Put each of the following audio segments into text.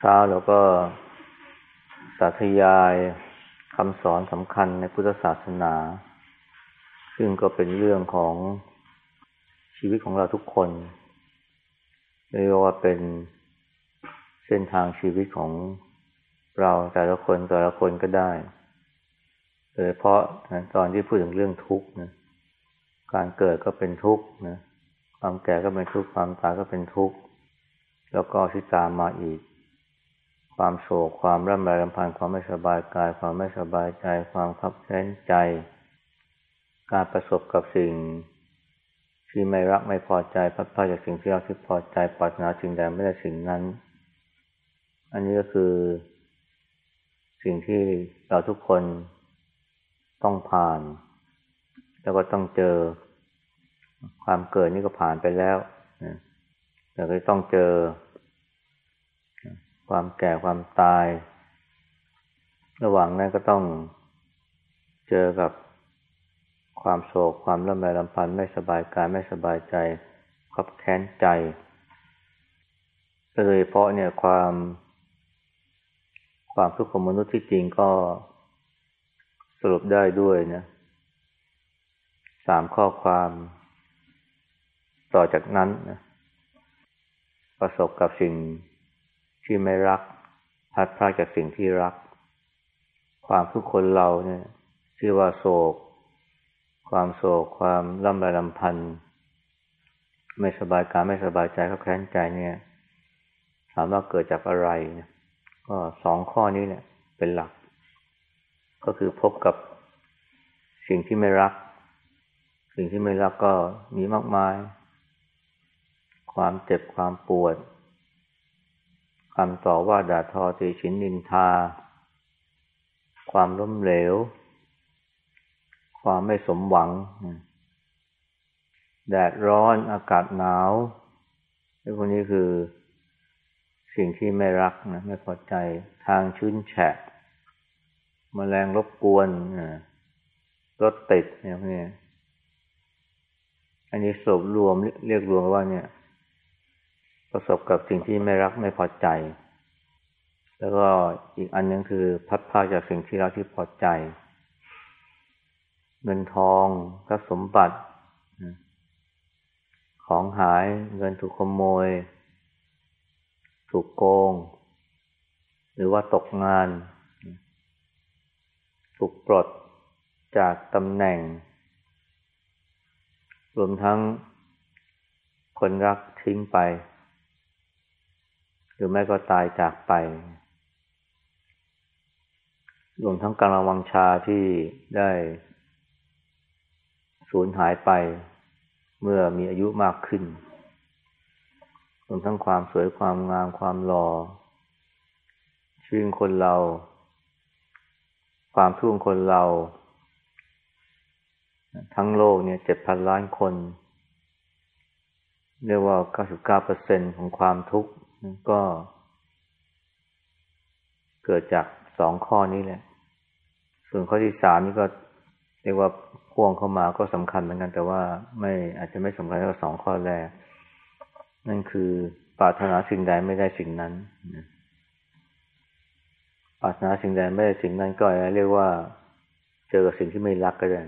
เช้าเราก็สาธยายคำสอนสำคัญในพุทธศาสนา ซึ่งก็เป็นเรื่องของชีวิตของเราทุกคนเรียกว่าเป็นเส้นทางชีวิตของเราแต่ละคนแต่ละคนก็ได้โดยเพราะตอนที่พูดถึงเรื่องทุกข์นะการเกิดก็เป็นทุกข์นะความแก่ก็เป็นทุกข์ความตายก็เป็นทุกข์แล้วก็ที่ตามมาอีก ความโศกความร่ำไรรำพันความไม่สบายกาย ความไม่สบายใจ ความขับแค้นใจ การประสบกับสิ่ง ที่ไม่รักไม่พอใจพัดพาจากสิ่งที่เราที่พอใจปรารถนาสิ่งใดไม่ได้สิ่งนั้น อันนี้ก็คือ สิ่งที่เราทุกคนต้องผ่าน แล้วก็ต้องเจอ ความเกิดนี่ก็ผ่านไปแล้วแต่ก็ต้องเจอ ความแก่ความตาย ระหว่างนั้นก็ต้องเจอกับความโศกความลำไรลำพันไม่สบายกายไม่สบายใจขับแค้นใจโดยเพราะเนี่ยความ ความทุกข์ของมนุษย์ที่จริงก็สรุปได้ด้วยนะสามข้อความต่อจากนั้นนะประสบกับสิ่ง ที่ไม่รักพัดพลาดจากสิ่งที่รัก ความทุกคนเราเนี่ยชื่อว่าโศก ความโศก ความล่ำไรลำพันธ์ไม่สบายกายไม่สบายใจเขาแค้นใจเนี่ย ถามว่าเกิดจากอะไรเนี่ยก็สองข้อนี้เนี่ย เป็นหลัก ก็คือพบกับสิ่งที่ไม่รัก สิ่งที่ไม่รักก็มีมากมาย ความเจ็บความปวด คำต่อว่าด่าทอตีฉินนินทา ความล้มเหลว ความไม่สมหวัง แดดร้อนอากาศหนาวไอ้พวกนี้คือสิ่งที่ไม่รักนะไม่พอใจทางชื้นแฉะมแมลงรบกวนรถติดเนี่ยพวกนี้อันนี้สรุปรวมเรียกรวมว่าเนี่ย ประสบกับสิ่งที่ไม่รักไม่พอใจ แล้วก็อีกอันนึงคือพัดพาจากสิ่งที่เราที่พอใจ เงินทองทรัพย์สมบัติ ของหายเงินถูกขโมย ถูกโกง หรือว่าตกงาน ถูกปลดจากตำแหน่ง รวมทั้งคนรักทิ้งไป หรือแม่ก็ตายจากไป รวมทั้งการระวังชาที่ได้สูญหายไป เมื่อมีอายุมากขึ้น รวมทั้งความสวยความงามความหล่อชีวิตคนเรา ความทุ่งคนเรา ทั้งโลกเนี่ยเจ็ดพันล้านคน เรียกว่าเก้าสิบเก้าเปอร์เซ็นของความทุกข์ ก็ เกิดจากสองข้อนี้แหละ ส่วนข้อที่สามนี่ก็เรียกว่าพ่วงเข้ามาก็สำคัญเหมือนกัน แต่ว่าไม่อาจจะไม่สำคัญเท่าสองข้อแรก นั่นคือปรารถนาสิ่งใดไม่ได้สิ่งนั้นปรารถนาสิ่งใดไม่ได้สิ่งนั้นก็เรียกว่าเจอกับสิ่งที่ไม่รักก็ได้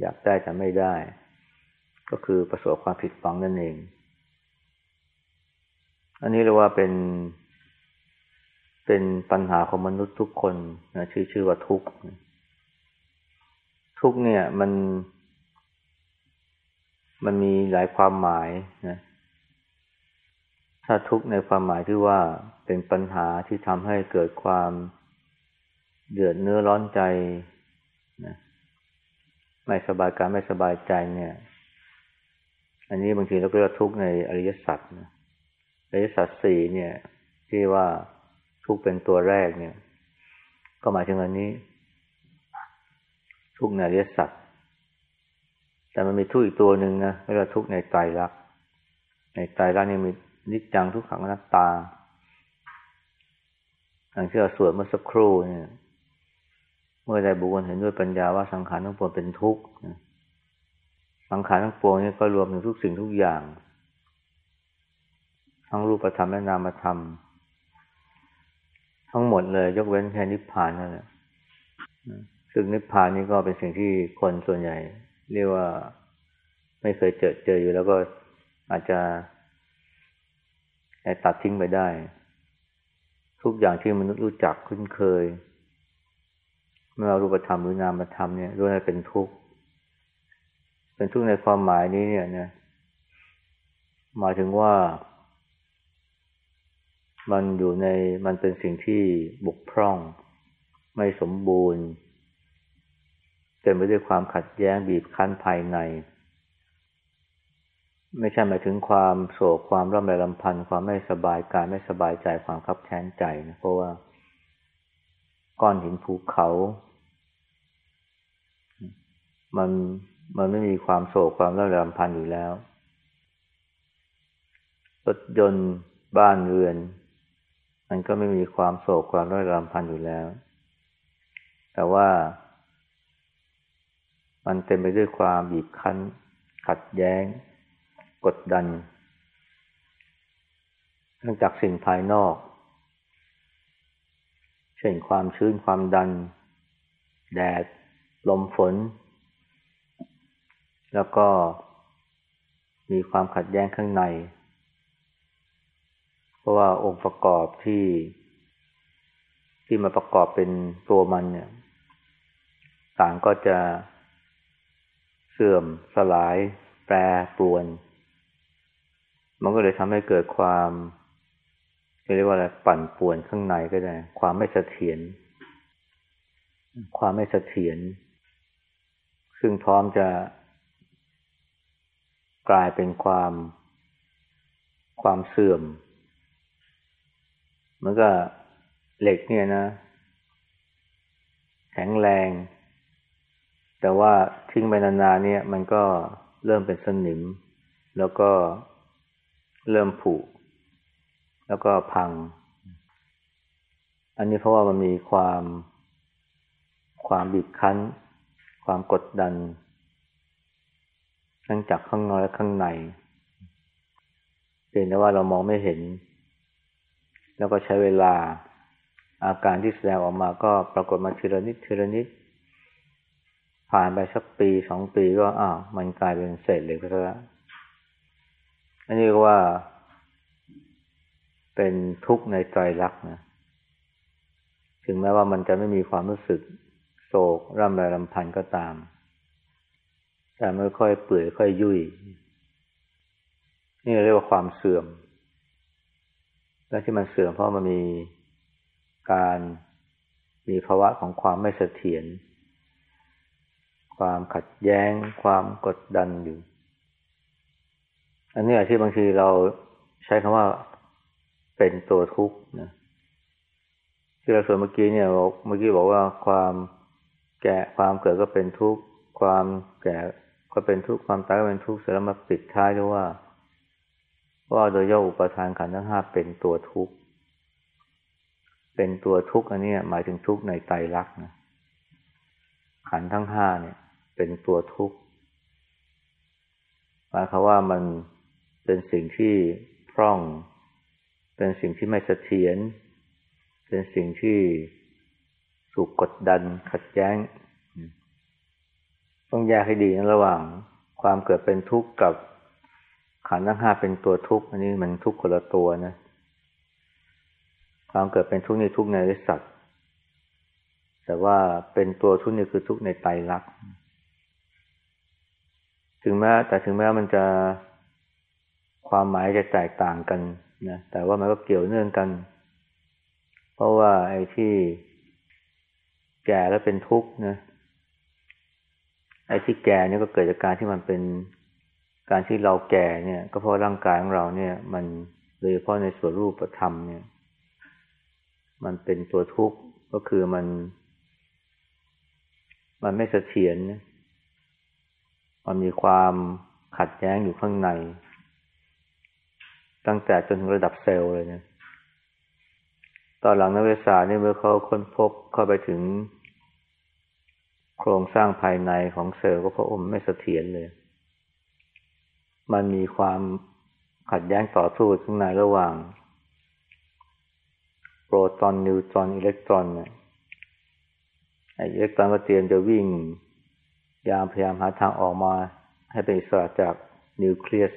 อยากได้แต่ไม่ได้ ก็คือประสบความผิดหวังนั่นเอง อันนี้เรียกว่าเป็น เป็นปัญหาของมนุษย์ทุกคนนะชื่อชื่อว่าทุกข์ทุกข์เนี่ยมัน มันมีหลายความหมายนะถ้าทุกข์ในความหมายที่ว่าเป็นปัญหาที่ทำให้เกิดความเดือดเนื้อร้อนใจนะไม่สบายกายไม่สบายใจเนี่ย อันนี้บางทีเราก็เรียกทุกข์ในอริยสัจนะ ริสัจสี่เนี่ย ที่ว่าทุกเป็นตัวแรกเนี่ย ก็หมายถึงอันนี้ ทุกในอริสัจแต่มันมีทุกอีกตัวหนึ่งนะเรียกว่าทุกในใจรักในใจรักนี่มีนิจจังทุกขังอนัตตาอย่างที่เราสวดเมื่อสักครู่เนี่ยเมื่อใดบุคคลเห็นด้วยปัญญาว่าสังขารทั้งปวงเป็นทุกข์สังขารทั้งปวงนี่ก็รวมถึงทุกสิ่งทุกอย่าง ทั้งรูปธรรมและนามธรรม ทั้งหมดเลยยกเว้นแค่นิพพานนั่นแหละซึ่งนิพพานนี้ก็เป็นสิ่งที่คนส่วนใหญ่ เรียกว่าไม่เคยเจอเจออยู่แล้วก็อาจจะตัดทิ้งไปได้ ทุกอย่างที่มนุษย์รู้จักคุ้นเคยไม่ว่ารูปธรรมหรือนามธรรมเนี่ยล้วนเป็นทุกข์เป็นทุกข์ในความหมายนี้เนี่ยนะหมายถึงว่า มันอยู่ในมันเป็นสิ่งที่บกพร่อง ไม่สมบูรณ์เต็มไปด้วยความขัดแย้งบีบคั้นภายใน ไม่ใช่หมายถึงความโศกความร่ำไรลำพันธ์ความไม่สบายกายไม่สบายใจความคับแค้นใจนะเพราะว่า ก้อนหินภูเขา มันมันไม่มีความโศกความร่ำไรลำพันธ์อยู่แล้วรถยนต์บ้านเรือน มันก็ไม่มีความโศกความร่ำไรำพันอยู่แล้ว แต่ว่า มันเต็มไปด้วยความบีบคั้น ขัดแย้ง กดดันเนื่องจากสิ่งภายนอก เช่นความชื้นความดัน แดด ลมฝน แล้วก็มีความขัดแย้งข้างใน เพราะว่าองค์ประกอบที่ ที่มาประกอบเป็นตัวมันเนี่ย ต่างก็จะเสื่อมสลาย แปรปรวน มันก็เลยทำให้เกิดความเรียกว่าอะไรปั่นป่วนข้างในก็ได้ ความไม่เสถียรความไม่เสถียรซึ่งพร้อมจะกลายเป็นความ ความเสื่อม มือนกับเหล็กเนี่ยนะ แข็งแรง แต่ว่าทิ้งไปนานๆเนี่ย มันก็เริ่มเป็นสนิม แล้วก็เริ่มผุ แล้วก็พัง อันนี้เพราะว่ามันมีความความบีบคั้น ความกดดัน ทั้งจากข้างนอกและข้างในเพียงแต่ว่าเรามองไม่เห็น แล้วก็ใช้เวลาอาการที่แสดงออกมาก็ปรากฏมาทีละนิดทีละนิด ผ่านไปสักปีสองปีก็อ้าวมันกลายเป็นเศษเหล็กไปแล้วอันนี้ก็ว่า เป็นทุกข์ในใจรักนะถึงแม้ว่ามันจะไม่มีความรู้สึกโศกร่ำไรลำพันก็ตาม แต่ไม่ค่อยเปื่อยค่อยยุ่ยนี่เรียกว่าความเสื่อม และที่มันเสื่อมเพราะมันมีการมีภาวะของความไม่เสถียร ความขัดแย้ง ความกดดันอยู่ อันนี้ที่บางทีเราใช้คำว่าเป็นตัวทุกข์นะที่เราสวนเมื่อกี้เนี่ยเมื่อกี้บอกว่าความแก่ความเกิดก็เป็นทุกข์ ความแก่ก็เป็นทุกข์ ความตายก็เป็นทุกข์ เสร็จแล้วมาปิดท้ายด้วยว่า ว่าโดยย่ออุปทานขันธ์ทั้งห้าเป็นตัวทุกข์ เป็นตัวทุกข์อันนี้หมายถึงทุกข์ในไตรลักษณ์นะขันธ์ทั้งห้าเนี่ย เป็นตัวทุกข์หมายความว่ามันเป็นสิ่งที่พร่อง เป็นสิ่งที่ไม่เสถียรเป็นสิ่งที่ถูกกดดันขัดแย้ง ต้องแยกให้ดีนะระหว่างความเกิดเป็นทุกข์กับ ขันธ์ทั้งห้าเป็นตัวทุกข์อันนี้มันทุกข์คนละตัวนะ ความเกิดเป็นทุกข์นี่ทุกข์ในสัตว์ แต่ว่าเป็นตัวทุกข์นี่คือทุกข์ในไตรลักษณ์ถึงแม้แต่ถึงแม้มันจะความหมายจะแตกต่างกันนะแต่ว่ามันก็เกี่ยวเนื่องกัน เพราะว่าไอ้ที่แก่แล้วเป็นทุกข์นะไอ้ที่แก่นี่ก็เกิดจากการที่มันเป็น การที่เราแก่เนี่ย ก็เพราะร่างกายของเราเนี่ย มันโดยเฉพาะในส่วนรูปธรรมเนี่ย มันเป็นตัวทุกข์ก็คือมัน มันไม่เสถียรมันมีความขัดแย้งอยู่ข้างใน ตั้งแต่จนถึงระดับเซลล์เลยเนะตอนหลังนักวิทยาศาสตร์นี่ยเมื่อเขาค้นพบเข้าไปถึง โครงสร้างภายในของเซลล์ก็เพราะอมไม่เสถียรเลย มันมีความขัดแย้งต่อสู้ข้างในระหว่าง โปรตอนนิวตรอนอิเล็กตรอนเนี่ยไออิเล็กตรอนก็เตรียมจะวิ่งยามพยายามหาทางออกมา ให้เป็นอิสระจากนิวเคลียส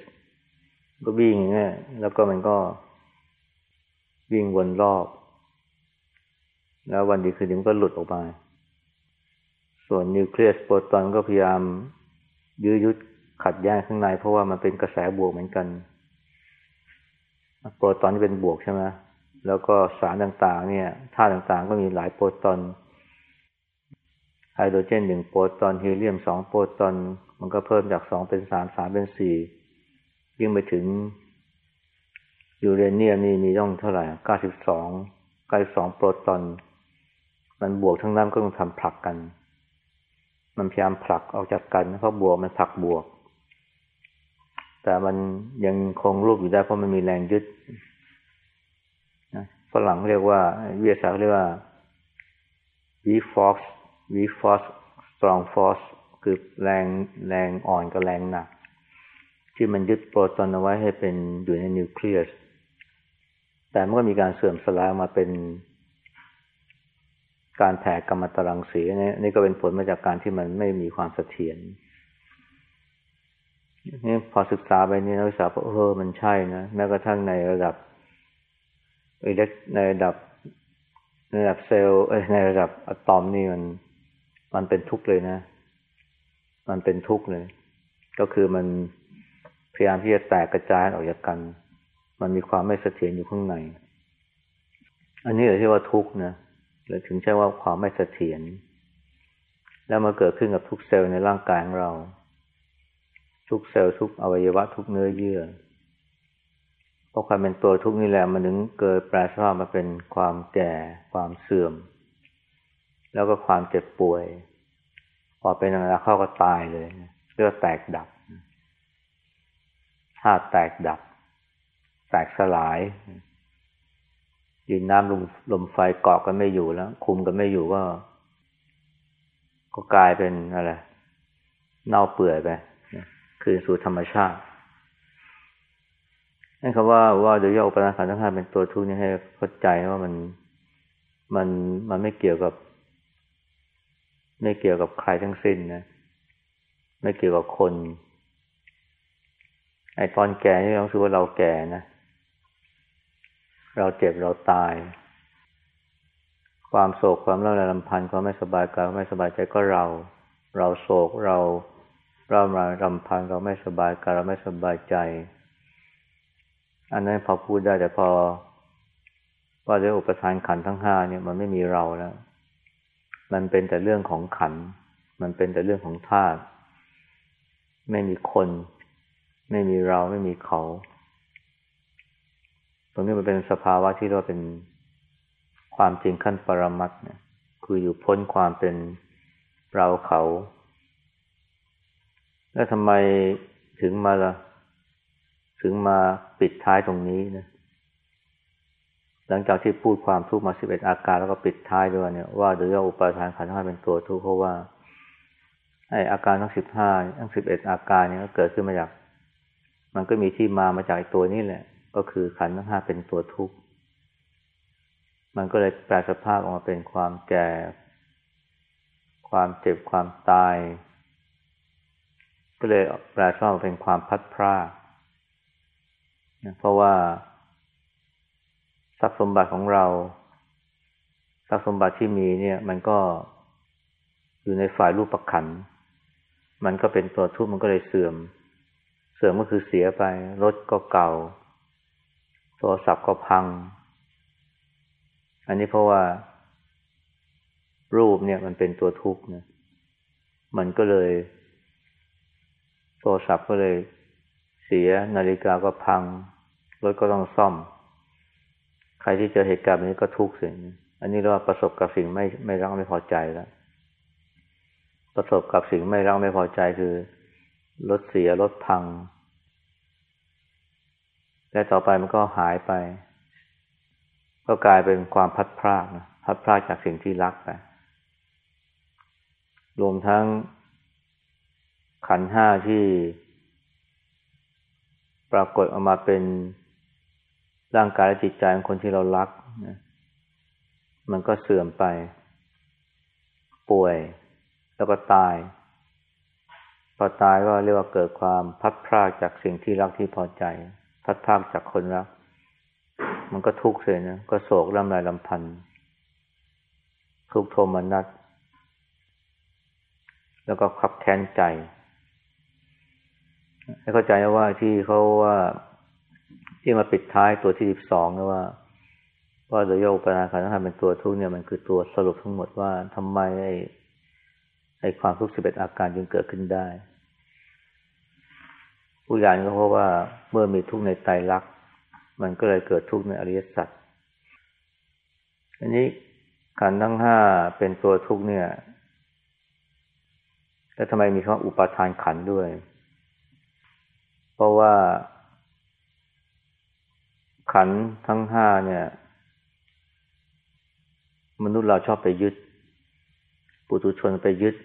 ก็วิ่งเนี่ยแล้วก็มันก็วิ่งวนรอบ แล้ววันดีคืนดีมันก็หลุดออกมา ส่วนนิวเคลียสโปรตอนก็พยายามยื้อยุด ขัดแย้งข้างใน เพราะว่ามันเป็นกระแสบวกเหมือนกัน โปรตอนนี่เป็นบวกใช่ไหมแล้วก็สารต่างๆ เนี่ยธาตุต่างๆ ก็มีหลายโปรตอนไฮโดรเจนหนึ่งโปรตอนฮีเลียมสองโปรตอน มันก็เพิ่มจากสองเป็นสามสามเป็นสี่ยิ่งไปถึงยูเรเนียมนี่มีต้องเท่าไหร่เก้าสิบสองเก้าสิบสองโปรตอน มันบวกทั้งนั้นก็ต้องทำผลักกัน มันพยายามผลักออกจากกัน เพราะบวกมันผลักบวก แต่มันยังคงรูปอยู่ได้เพราะมันมีแรงยึดฝรั่งเรียกว่าวิทยาศาสตร์เรียกว่า weak force weak force strong force คือแรงแรงอ่อนกับแรงหนัก ที่มันยึดโปรตอนเอาไว้ให้เป็นอยู่ในนิวเคลียสแต่มันก็มีการเสื่อมสลายมาเป็นการแผ่กรรมตรังสีนี่นี่ก็เป็นผลมาจากการที่มันไม่มีความเสถียร พอศึกษาไปนี่นักศึกษาบอกเออมันใช่นะแม้กระทั่งในระดับอิเล็กในระดับในระดับเซลล์ในระดับอะตอมนี่มัน มันเป็นทุกข์เลยนะ มันเป็นทุกข์เลย ก็คือมันพยายามที่จะแตกกระจายออกจากกัน มันมีความไม่เสถียรอยู่ข้างใน อันนี้เราเรียกว่าทุกข์นะหรือถึงใช้ว่าความไม่เสถียรแล้วมาเกิดขึ้นกับทุกเซลล์ในร่างกายของเรา ทุกเซลล์ทุกอวัยวะทุกเนื้อเยื่อ เพราะความเป็นตัวทุกนี่แหละมันถึงเกิดแปลสภาพมาเป็นความแก่ ความเสื่อม แล้วก็ความเจ็บป่วย พอเป็นอะไรเข้าก็ตายเลยเลือดแตกดับธาตุแตกดับ แตกสลายดินน้ำลมลมไฟเกาะกันไม่อยู่แล้ว คุมกันไม่อยู่ก็ ก็กลายเป็นอะไรเน่าเปื่อยไป คืนสู่ธรรมชาตินั่นคำว่าว่าโดยย่ออุปทานขันธ์ทั้งห้าเป็นตัวทุกข์นี่ให้เข้าใจว่ามันมันมันไม่เกี่ยวกับ ไม่เกี่ยวกับใครทั้งสิ้นนะไม่เกี่ยวกับคน ไอตอนแก่นี่เราคิดว่าเราแก่นะ เราเจ็บเราตาย ความโศกความเล่าลำพันธ์ความไม่สบายกายไม่สบายใจก็เรา เราโศกเรา เรามาลำพันเราไม่สบายกายเราไม่สบายใจ อันนั้นพอพูดได้แต่พอ ว่าด้วยอุปทานขันทั้งห้าเนี่ยมันไม่มีเราแล้ว มันเป็นแต่เรื่องของขัน มันเป็นแต่เรื่องของธาตุไม่มีคน ไม่มีเราไม่มีเขา ตรงนี้มันเป็นสภาวะที่เราเป็นความจริงขั้นปรมัตเนี่ยคืออยู่พ้นความเป็นเราเขา แล้วทำไมถึงมาละถึงมาปิดท้ายตรงนี้นะ หลังจากที่พูดความทุกข์มาสิบเอ็ดอาการแล้วก็ปิดท้ายด้วยเนี่ยว่าโดยย่ออุปาทานขันธ์ห้าเป็นตัวทุกข์เพราะว่าไออาการทั้งสิบห้าทั้งสิบเอ็ดอาการเนี่ยก็เกิดขึ้นมาจาก มันก็มีที่มามาจากตัวนี้แหละ ก็คือขันธ์ทั้งห้าเป็นตัวทุกข์มันก็เลยแปลสภาพออกมาเป็นความแก่ ความเจ็บความตาย ก็เลยแปลสภาพเป็นความพัดพร่าเพราะว่าทรัพย์สมบัติของเราทรัพย์สมบัติที่มีเนี่ย มันก็อยู่ในฝ่ายรูปประคัน มันก็เป็นตัวทุกข์มันก็เลยเสื่อม เสื่อมก็คือเสียไป รถก็เก่า โทรศัพท์ก็พัง อันนี้เพราะว่า รูปเนี่ยมันเป็นตัวทุกข์นะ มันก็เลย โทรศัพท์ก็เลยเสียนาฬิกาก็พังรถก็ต้องซ่อม ใครที่เจอเหตุการณ์แบบนี้ก็ทุกข์สิอันนี้เรียกว่าประสบกับสิ่งไม่ไม่รักไม่พอใจแล้วประสบกับสิ่งไม่รักไม่พอใจคือรถเสียรถพัง และต่อไปมันก็หายไป ก็กลายเป็นความพัดพลาดนะพัดพลาดจากสิ่งที่รักไปรวมทั้ง ขันห้าที่ ปรากฏออกมาเป็นร่างกายและจิตใจของคนที่เรารักนะมันก็เสื่อมไป ป่วย แล้วก็ตาย พอตายก็เรียกว่าเกิดความพัดพรากจากสิ่งที่รักที่พอใจ พัดพรากจากคนรัก มันก็ทุกข์เลยนะ ก็โศกร่ำไรลำพันธ์ทุกโทมนัสแล้วก็ขับแค้นใจ ให้เข้าใจว่าที่เขาว่า ที่มาปิดท้ายตัวที่สิบสองนะว่าว่าโดยโยกปนาขันธ์ทำเป็นตัวทุกเนี่ยมันคือตัวสรุปทั้งหมดว่าทำไมไอ้ไอ้ความทุกข์สิบเอ็ดอาการจึงเกิดขึ้นได้ ผู้ใหญ่ก็เพราะว่าเมื่อมีทุกข์ในใจรักมันก็เลยเกิดทุกข์ในอริยสัจอันนี้ขันทั้งห้าเป็นตัวทุกข์เนี่ยแล้วทำไมมีคำว่าอุปาทานขันด้วย เพราะว่า ขันทั้งห้าเนี่ย มนุษย์เราชอบไปยึด ปุถุชนไปยึด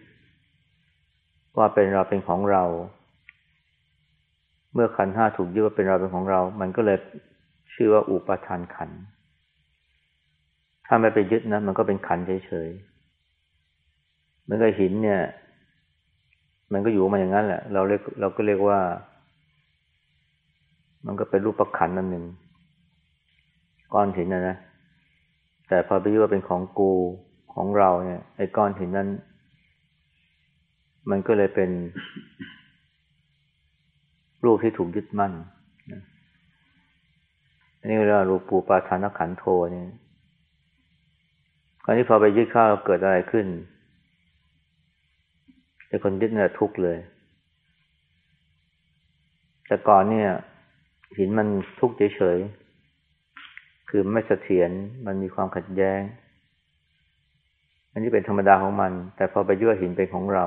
ว่าเป็นเราเป็นของเรา เมื่อขันห้าถูกยึดว่าเป็นเราเป็นของเรา มันก็เลยชื่อว่าอุปาทานขัน ถ้าไม่ไปยึดนะมันก็เป็นขันเฉยๆ เหมือนกับหินเนี่ย มันก็อยู่มาอย่างนั้นแหละ เราเรียกเราก็เรียกว่า มันก็เป็นรูปประคันนั่นหนึ่งก้อนหินนะนะ แต่พอไปยึดว่าเป็นของกูของเราเนี่ย ไอ้ก้อนหินนั้น มันก็เลยเป็น รูปที่ถูกยึดมั่นอันนี้เรียกว่ารูปูปาทานขันโทเนี่ยคราวนี้พอไปยึดข้าวเกิดอะไรขึ้นไอ้คนยึดเนี่ยทุกข์เลย แต่ก่อนเนี่ย หินมันทุกข์เฉยๆ คือไม่เสถียร มันมีความขัดแย้ง อันนี้เป็นธรรมดาของมัน แต่พอไปยั่วหินเป็นของเรา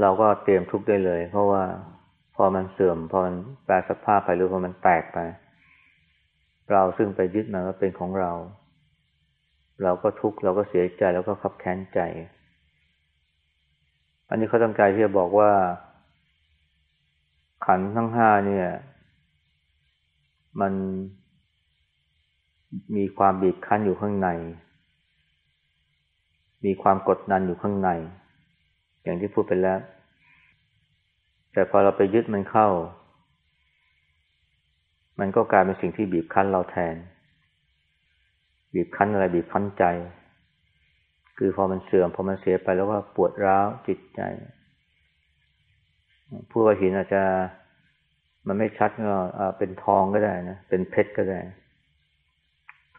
เราก็เตรียมทุกข์ได้เลย เพราะว่าพอมันเสื่อม พอมันแปลสภาพไปหรือพอมันแตกไป เราซึ่งไปยึดมันว่าเป็นของเรา เราก็ทุกข์เราก็เสียใจ แล้วก็ขับแค้นใจ อันนี้เขาต้องการที่จะบอกว่า ขันทั้งห้าเนี่ย มันมีความบีบคั้นอยู่ข้างใน มีความกดดันอยู่ข้างใน อย่างที่พูดไปแล้ว แต่พอเราไปยึดมันเข้า มันก็กลายเป็นสิ่งที่บีบคั้นเราแทน บีบคั้นอะไรบีบคั้นใจ คือพอมันเสื่อมพอมันเสียไปแล้วก็ปวดร้าวจิตใจ ผู้ว่าหินอาจจะมันไม่ชัดก็เป็นทองก็ได้นะ เป็นเพชรก็ได้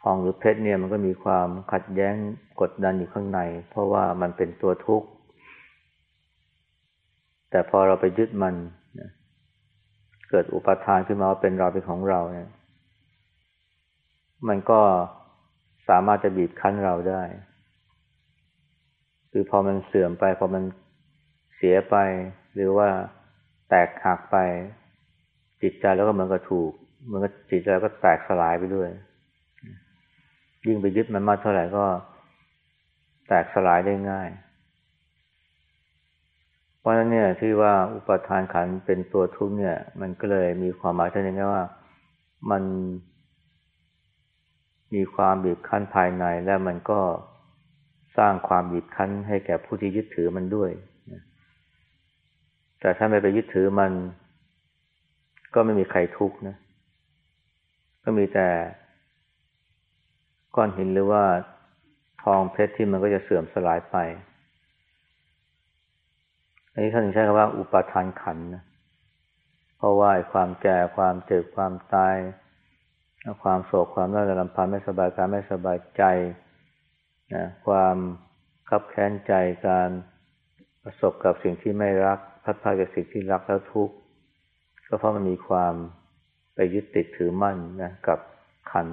ทองหรือเพชรเนี่ยมันก็มีความขัดแย้งกดดันอยู่ข้างใน เพราะว่ามันเป็นตัวทุกข์ แต่พอเราไปยึดมันเกิดอุปทานขึ้นมาว่าเป็นเราเป็นของเราเนี่ย มันก็สามารถจะบีบคั้นเราได้ คือพอมันเสื่อมไป พอมันเสียไปหรือว่า แตกหักไป จิตใจแล้วก็เหมือนกับถูกเหมือนกับจิตใจก็แตกสลายไปด้วย ยิ่งไปยึดมันมากเท่าไหร่ก็ แตกสลายได้ง่าย เพราะนั้นเนี่ยที่ว่าอุปทานขันเป็นตัวทุกข์เนี่ย มันก็เลยมีความหมายเท่านี้ว่า มันมีความบีบคั้นภายในและมันก็สร้างความบีบคั้นให้แก่ผู้ที่ยึดถือมันด้วย แต่ถ้าไม่ไปยึดถือมัน ก็ไม่มีใครทุกข์นะ ก็มีแต่ ก้อนหินหรือว่าทองเพชรที่มันก็จะเสื่อมสลายไป อันนี้ท่านใช้คำว่าอุปาทานขันนะ เพราะว่าความแก่ ความเจ็บ ความตาย ความโศก ความน่าจะลำพันไม่สบายกายไม่สบายใจนะความคับแค้นใจการประสบกับสิ่งที่ไม่รัก พัดพาจากสิ่งที่รักแล้วทุกข์ก็เพราะมันมีความไปยึดติดถือมั่นนะกับขัน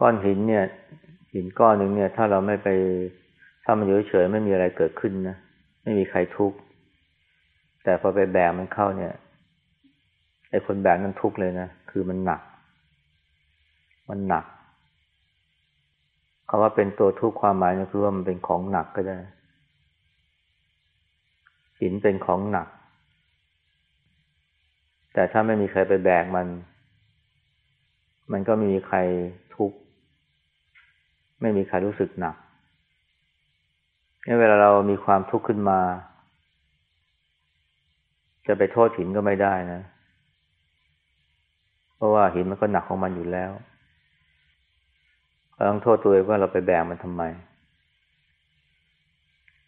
ก้อนหินเนี่ย หินก้อนหนึ่งเนี่ย ถ้าเราไม่ไปถ้ามันอยู่เฉยไม่มีอะไรเกิดขึ้นนะไม่มีใครทุกข์แต่พอไปแบกมันเข้าเนี่ยไอ้คนแบกนั้นทุกข์เลยนะคือมันหนัก มันหนักคำว่าเป็นตัวทุกข์ความหมายก็คือว่ามันเป็นของหนักก็ได้ หินเป็นของหนัก แต่ถ้าไม่มีใครไปแบกมัน มันก็ไม่มีใครทุกข์ ไม่มีใครรู้สึกหนักเวลาเรามีความทุกข์ขึ้นมา จะไปโทษหินก็ไม่ได้นะ เพราะว่าหินมันก็หนักของมันอยู่แล้วเราต้องโทษตัวเองว่าเราไปแบกมันทำไม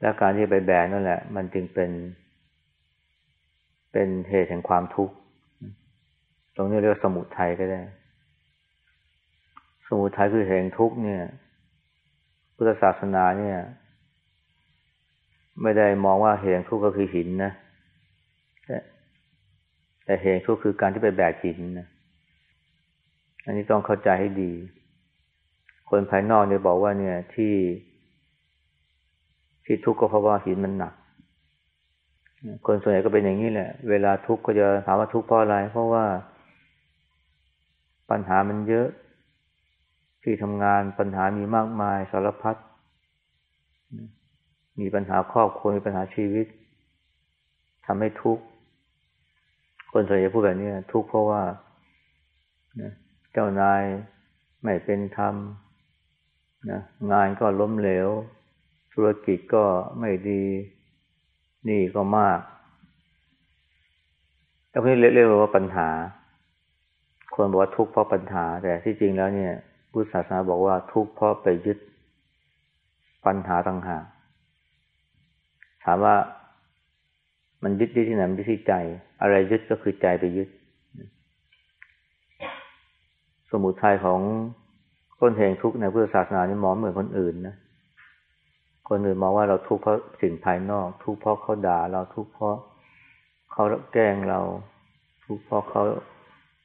และการที่ไปแบกนั่นแหละ มันจึงเป็น เป็นเหตุแห่งความทุกข์ ตรงนี้เรียกสมุทัยก็ได้ สมุทัยคือเหตุแห่งทุกข์เนี่ย พุทธศาสนาเนี่ย ไม่ได้มองว่าเหตุแห่งทุกข์ก็คือหินนะ แต่แต่เหตุทุกข์คือการที่ไปแบกหินนะอันนี้ต้องเข้าใจให้ดี คนภายนอกเนี่ยบอกว่าเนี่ยที่ ที่ทุกข์ก็เพราะว่าหินมันหนัก คนส่วนใหญ่ก็เป็นอย่างนี้แหละ เวลาทุกข์ก็จะถามว่าทุกข์เพราะอะไร เพราะว่าปัญหามันเยอะ ที่ทำงานปัญหามีมากมายสารพัด มีปัญหาครอบครัวมีปัญหาชีวิตทำให้ทุกข์ คนส่วนใหญ่พูดแบบนี้ทุกข์เพราะว่าเจ้านายไม่เป็นธรรมนะงานก็ล้มเหลว ธุรกิจก็ไม่ดีนี่ก็มาก แล้วนี้เรียกว่าปัญหา คนบอกว่าทุกข์เพราะปัญหา แต่ที่จริงแล้วเนี่ยพุทธศาสนาบอกว่าทุกข์เพราะไปยึดปัญหาต่างหากถามว่ามันยึดที่ไหนมันยึดที่ใจ อะไรยึดก็คือใจไปยึด สมุทัยของต้นเหตุทุกข์ในพุทธศาสนานี่มองเหมือนคนอื่นนะ คนอื่นมองว่าเราทุกข์เพราะสิ่งภายนอก ทุกข์เพราะเขาด่าเราทุกข์เพราะเขาแกล้งเรา ทุกข์เพราะเขา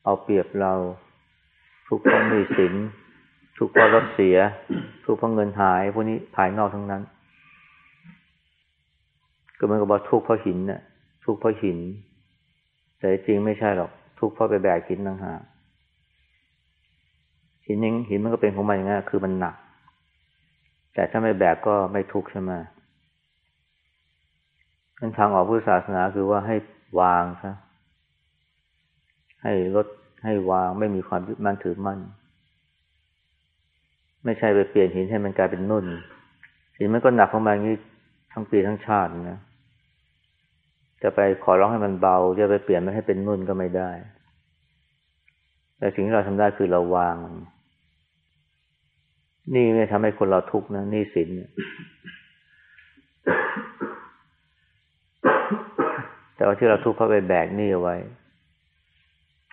เอาเปรียบเรา ทุกข์เพราะมีสินทุกข์เพราะรถเสีย ทุกข์เพราะเงินหายพวกนี้ภายนอกทั้งนั้น ก็เหมือนกับว่าทุกข์เพราะหินน่ะ ทุกข์เพราะหิน แต่จริงไม่ใช่หรอก ทุกข์เพราะไปแบกหินต่างหากหินนึงหินมันก็เป็นของมันอย่างนี้คือมันหนัก แต่ถ้าไม่แบกก็ไม่ทุกข์ใช่ไหมนั้นทางออกพุทธศาสนาคือว่าให้วางซะให้ลดให้วางไม่มีความยึดมั่นถือมั่น ไม่ใช่ไปเปลี่ยนหินให้มันกลายเป็นนุ่นหินมันก็หนักของมันนี้ทั้งปีทั้งชาตินะจะไปขอร้องให้มันเบาจะไปเปลี่ยนมันให้เป็นนุ่นก็ไม่ได้ แต่สิ่งที่เราทำได้คือเราวางมัน นี่ไม่ทำให้คนเราทุกข์นะนี่สินแต่ว่าที่เราทุกข์เพราะไปแบกนี่เอาไว้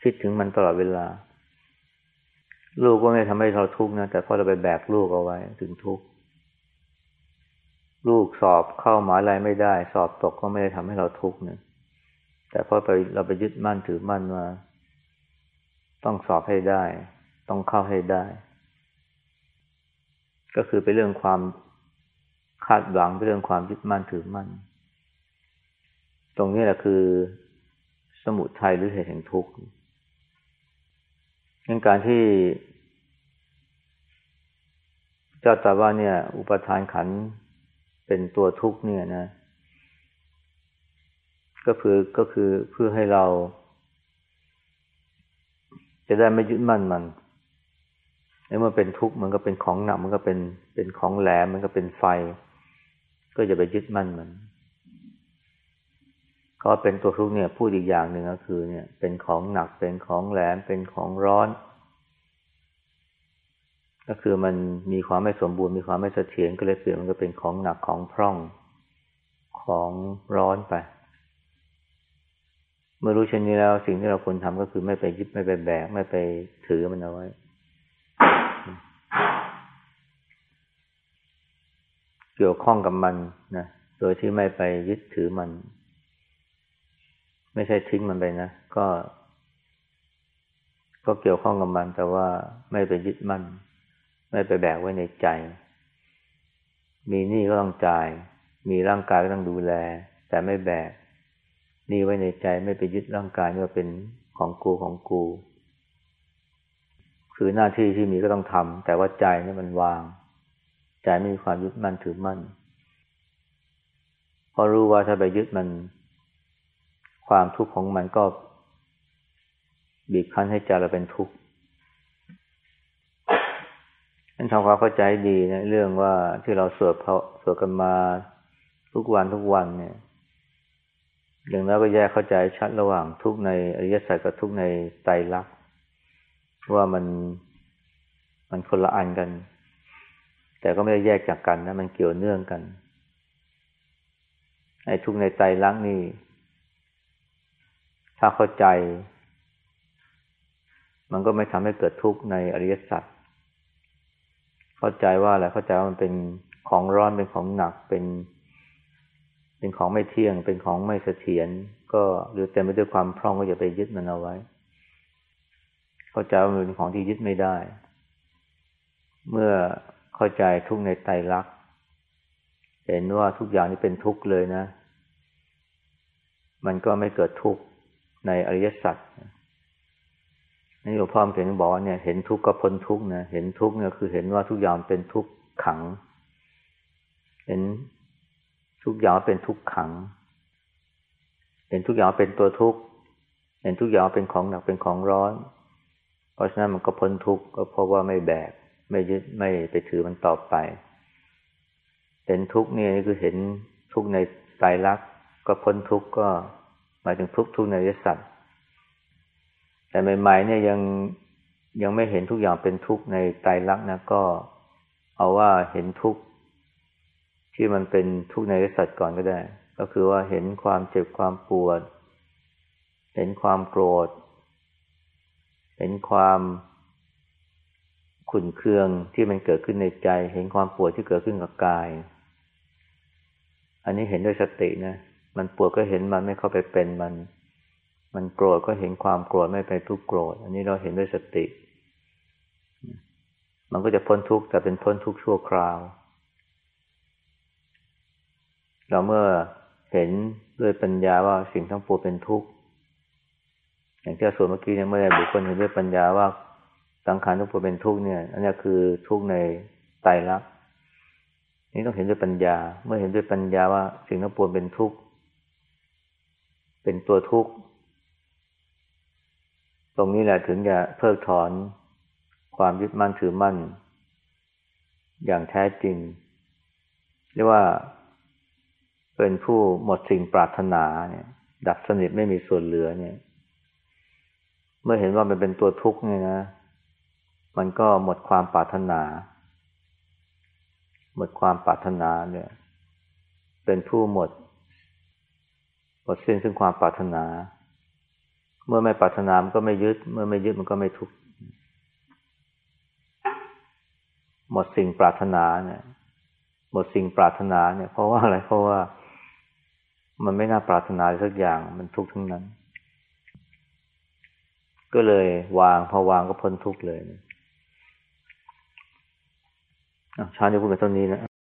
คิดถึงมันตลอดเวลา ลูกก็ไม่ทำให้เราทุกข์นะแต่พอเราไปแบกลูกเอาไว้ ถึงทุกข์ลูกสอบเข้าหมาลัยไม่ได้ สอบตกก็ไม่ได้ทำให้เราทุกข์นะแต่พอไปเราไปยึดมั่นถือมั่นว่า ต้องสอบให้ได้ ต้องเข้าให้ได้ ก็คือเป็นเรื่องความคาดหวังเป็นเรื่องความยึดมั่นถือมั่น ตรงนี้แหละคือ สมุทัยหรือเหตุแห่งทุกข์ในการที่ เจ้าตาว่าเนี่ย อุปทานขันเป็นตัวทุกข์เนี่ยนะ ก็คือก็คือเพื่อให้เรา จะได้ไม่ยึดมั่นมัน เมื่อเป็นทุกข์มันก็เป็นของหนักมันก็เป็นเป็นของแหลมมันก็เป็นไฟ ก็จะไปยึดมั่นมันก็เป็นตัวทุกข์เนี่ยพูดอีกอย่างหนึ่งก็คือ เนี่ย เป็นของหนักเป็นของแหลมเป็นของร้อน ก็คือมันมีความไม่สมบูรณ์มีความไม่เสถียรก็เลยเปลี่ยนมันก็เป็นของหนักของพร่องของร้อนไปเมื่อรู้เช่นนี้แล้วสิ่งที่เราควรทำก็คือไม่ไปยึดไม่ไปแบกไม่ไปถือมันเอาไว้ เกี่ยวข้องกับมันนะโดยที่ไม่ไปยึดถือมัน ไม่ใช่ทิ้งมันไปนะ ก็ ก็เกี่ยวข้องกับมัน แต่ว่าไม่ไปยึดมัน ไม่ไปแบกไว้ในใจ มีหนี้ก็ต้องจ่าย มีร่างกายก็ต้องดูแล แต่ไม่แบกหนี้ไว้ในใจไม่ไปยึดร่างกายว่าเป็นของกูของกู คือหน้าที่ที่มีก็ต้องทำแต่ว่าใจนี่มันวาง ใจไม่มีความยึดมั่นถือมั่นพอรู้ว่าถ้าไปยึดมัน ความทุกข์ของมันก็ บีบคั้นให้ใจเราเป็นทุกข์นั่นทำความเข้าใจดีนะเรื่องว่าที่เราสวดเพาสวดกันมาทุกวันทุกวันเนี่ย อย่างน้อยก็แยกเข้าใจชัดระหว่างทุกในอริยสัจกับทุกในไตรลักษณ์ว่ามันมันคนละอันกัน แต่ก็ไม่ได้แยกจากกันนะมันเกี่ยวเนื่องกันไอ้ทุกในไตรลักนี่ ถ้าเข้าใจ มันก็ไม่ทำให้เกิดทุกข์ในอริยสัจเข้าใจว่าอะไรเข้าใจว่ามันเป็นของร้อนเป็นของหนักเป็น เป็นของไม่เที่ยง เป็นของไม่เสถียรก็หรือเต็มไปด้วยความพร่องก็อย่าไปยึดมันเอาไว้ เข้าใจว่ามันเป็นของที่ยึดไม่ได้ เมื่อ เข้าใจทุกในไตรลักษณ์เห็นว่าทุกอย่างนี้เป็นทุกข์เลยนะ มันก็ไม่เกิดทุกข์ในอริยสัจนี่หลวงพ่อเขียนบอกว่าเนี่ยเห็นทุกข์ก็พ้นทุกข์นะเห็นทุกข์เนี่ยคือเห็นว่าทุกอย่างเป็นทุกข์ขัง เห็นทุกอย่างเป็นทุกข์ขัง เห็นทุกอย่างเป็นตัวทุกข์เห็นทุกอย่างเป็นของหนักเป็นของร้อน เพราะฉะนั้นมันก็พ้นทุกข์ก็เพราะว่าไม่แบก ไม่ยึดไม่ไปถือมันต่อไป เห็นทุกข์นี่คือเห็นทุกในไตรลักก็พ้นทุกก็หมายถึงทุกทุกในยสัตว์แต่ใหม่ๆเนี่ยยังยังไม่เห็นทุกอย่างเป็นทุกในไตรลักนะก็เอาว่าเห็นทุกที่มันเป็นทุกในสัตว์ก่อนก็ได้ ก็คือว่าเห็นความเจ็บความปวด เห็นความโกรธ เห็นความ ขุ่นเคืองที่มันเกิดขึ้นในใจ เห็นความปวดที่เกิดขึ้นกับกาย อันนี้เห็นด้วยสตินะมันปวดก็เห็นมันไม่เข้าไปเป็นมัน มันโกรธก็เห็นความโกรธไม่ไปทุกโกรธ อันนี้เราเห็นด้วยสติ มันก็จะพ้นทุกข์แต่เป็นพ้นทุกข์ชั่วคราว เราเมื่อเห็นด้วยปัญญาว่าสิ่งทั้งปวงเป็นทุกข์อย่างที่ส่วนเมื่อกี้เนี่ยเมื่อใดบุคคลเห็นด้วยปัญญาว่า สังขารทุกปวงเป็นทุกข์เนี่ย อันนี้คือทุกข์ในไตรลักษณ์นี่ต้องเห็นด้วยปัญญา เมื่อเห็นด้วยปัญญาว่าสิ่งทั้งปวงเป็นทุกข์เป็นตัวทุกข์ตรงนี้แหละถึงจะเพิกถอนความยึดมั่นถือมั่น อย่างแท้จริง เรียกว่าเป็นผู้หมดสิ่งปรารถนาเนี่ย ดับสนิทไม่มีส่วนเหลือเนี่ย เมื่อเห็นว่ามันเป็นตัวทุกข์เนี่ยนะ มันก็หมดความปรารถนา หมดความปรารถนาเนี่ย เป็นผู้หมด หมดสิ้นซึ่งความปรารถนา เมื่อไม่ปรารถนามันก็ไม่ยึด เมื่อไม่ยึดมันก็ไม่ทุกข์หมดสิ่งปรารถนาเนี่ย หมดสิ่งปรารถนาเนี่ย เพราะว่าอะไรเพราะว่ามันไม่น่าปรารถนาสักอย่างมันทุกข์ทั้งนั้น ก็เลยวางพอวางก็พ้นทุกข์เลย ชาญจะพูดแบบต้นนี้นะ